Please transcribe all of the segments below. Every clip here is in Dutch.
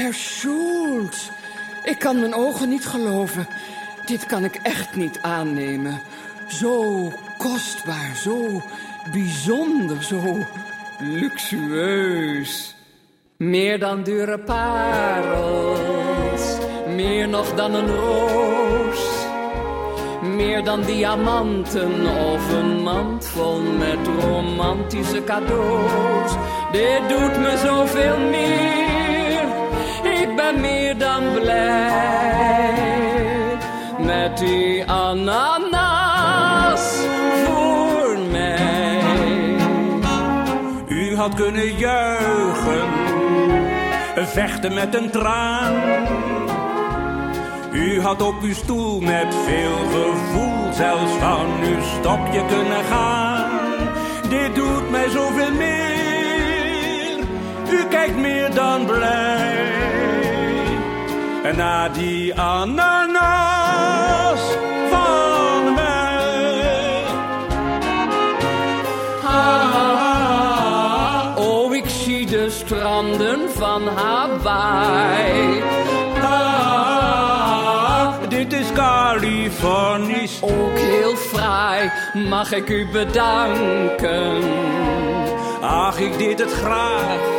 Herr ik kan mijn ogen niet geloven. Dit kan ik echt niet aannemen. Zo kostbaar, zo bijzonder, zo luxueus. Meer dan dure parels, meer nog dan een roos. Meer dan diamanten of een mand vol met romantische cadeaus. Dit doet me zoveel meer, meer dan blij. Met die ananas voor mij. U had kunnen juichen, vechten met een traan. U had op uw stoel met veel gevoel zelfs van uw stokje kunnen gaan. Dit doet mij zoveel meer, u kijkt meer dan blij. Na die ananas van mij. Ah, oh, ik zie de stranden van Hawaii. Ah, dit is Californisch. Ook heel fraai, mag ik u bedanken. Ach, ik deed het graag.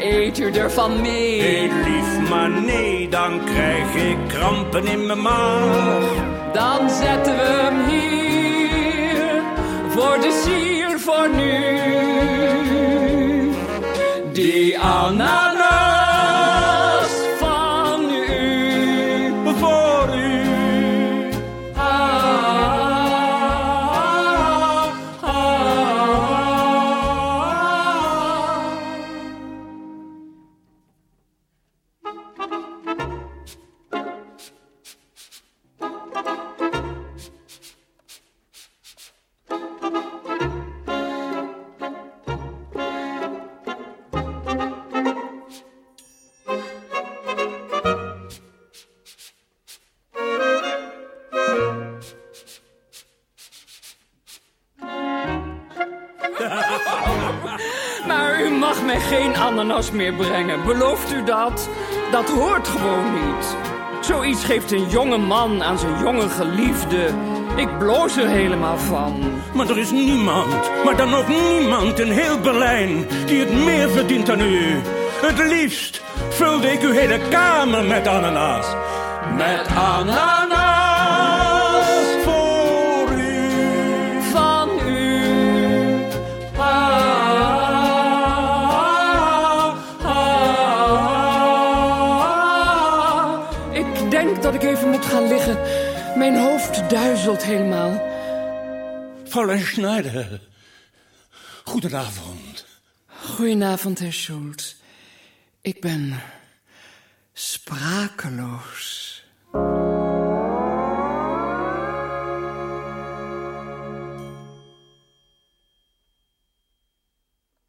Eet u ervan mee? Heel lief, maar nee, dan krijg ik krampen in mijn maag. Dan zetten we hem hier voor de sier voor nu. Die ananas mag mij geen ananas meer brengen. Belooft u dat? Dat hoort gewoon niet. Zoiets geeft een jonge man aan zijn jonge geliefde. Ik bloos er helemaal van. Maar er is niemand, maar dan ook niemand in heel Berlijn die het meer verdient dan u. Het liefst vulde ik uw hele kamer met ananas. Met ananas denk dat ik even moet gaan liggen. Mijn hoofd duizelt helemaal. Fräulein Schneider. Goedenavond. Goedenavond, Herr Schultz. Ik ben sprakeloos.